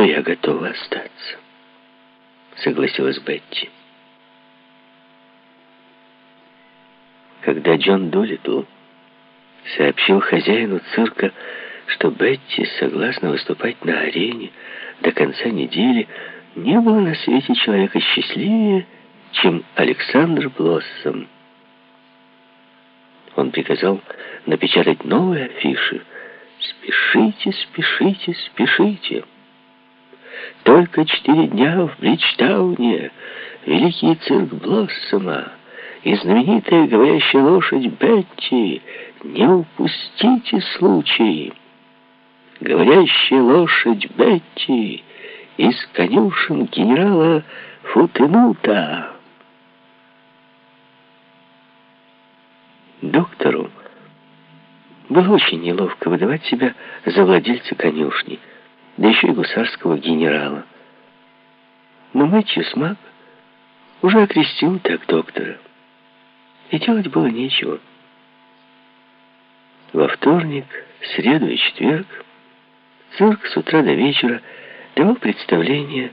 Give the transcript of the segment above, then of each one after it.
то я готова остаться, согласилась Бетти. Когда Джон Долитл сообщил хозяину цирка, что Бетти согласна выступать на арене до конца недели, не было на свете человека счастливее, чем Александр Блоссом. Он приказал напечатать новые афиши. «Спешите, спешите, спешите!» Только четыре дня в Бриджтауне великий цирк Блоссома и знаменитая говорящая лошадь Бетти. Не упустите случай. Говорящая лошадь Бетти из конюшен генерала Футенута. Доктору было очень неловко выдавать себя за владельца конюшни, да еще и гусарского генерала. Но Мэтью Смак уже окрестил так доктора и делать было нечего. Во вторник, среду и четверг цирк с утра до вечера давал представление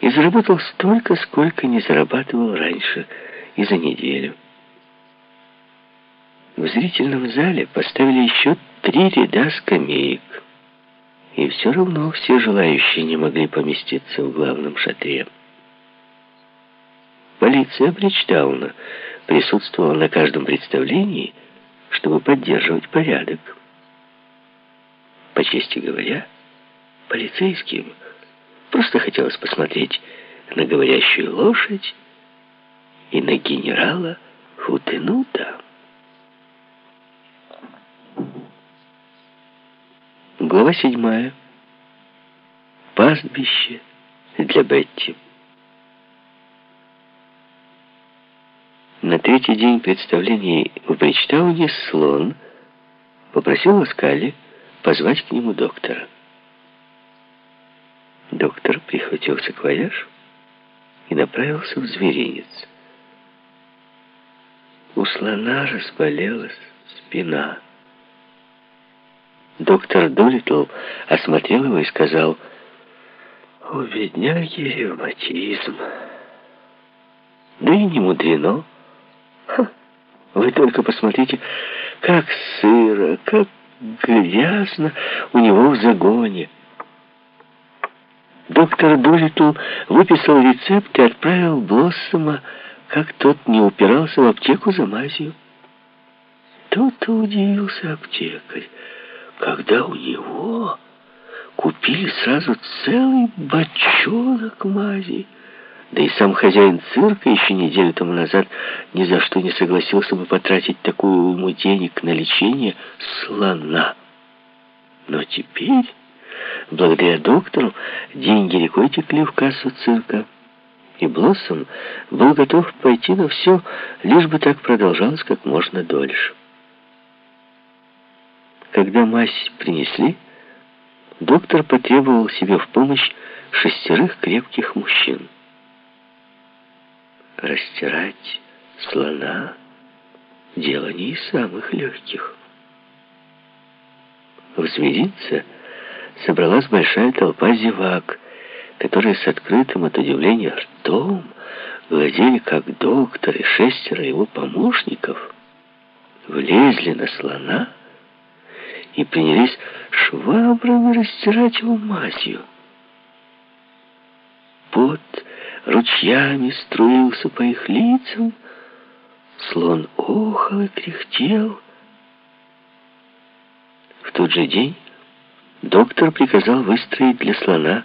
и заработал столько, сколько не зарабатывал раньше и за неделю. В зрительном зале поставили еще три ряда скамеек, и все равно все желающие не могли поместиться в главном шатре. Полиция Бриджтауна присутствовала на каждом представлении, чтобы поддерживать порядок. По чести говоря, полицейским просто хотелось посмотреть на говорящую лошадь и на генерала Футенута. Глава седьмая. Пастбище для Бетти. На третий день представления в Бриджтауне слон попросил Оскали позвать к нему доктора. Доктор прихватил саквояж и направился в зверинец. У слона разболелась спина. Доктор Долитл осмотрел его и сказал, «У бедняги ревматизм». Да и не мудрено. Вы только посмотрите, как сыро, как грязно у него в загоне. Доктор Долитл выписал рецепт и отправил Блоссома, как тот не упирался в аптеку за мазью. Тот-то удивился аптекарь, когда у него купили сразу целый бочонок мази. Да и сам хозяин цирка еще неделю тому назад ни за что не согласился бы потратить такую ему денег на лечение слона. Но теперь, благодаря доктору, деньги рекой текли в кассу цирка. И Блоссом был готов пойти на все, лишь бы так продолжалось как можно дольше. Когда мазь принесли, доктор потребовал себе в помощь шестерых крепких мужчин растирать слона — дело не из самых легких. В зверинце собралась большая толпа зевак, которые с открытым от удивления ртом глядели, как доктор и шестеро его помощников влезли на слона и принялись швабрами растирать его мазью. Пот ручьями струился по их лицам, слон охал и кряхтел. В тот же день доктор приказал выстроить для слона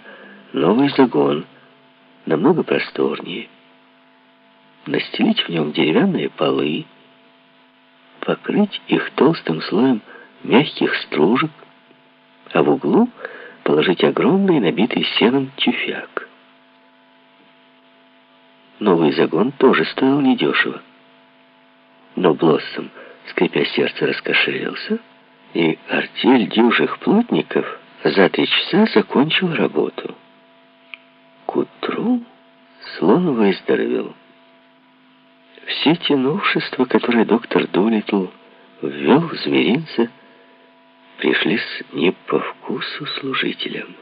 новый загон, намного просторнее, настелить в нем деревянные полы, покрыть их толстым слоем мягких стружек, а в углу положить огромный набитый сеном тюфяк. Новый загон тоже стоил недешево. Но Блоссом, скрипя сердце, раскошелился, и артель дюжих плотников за три часа закончил работу. К утру слон выздоровел. Все те новшества, которые доктор Дулитл ввел в зверинце, пришлись не по вкусу служителям.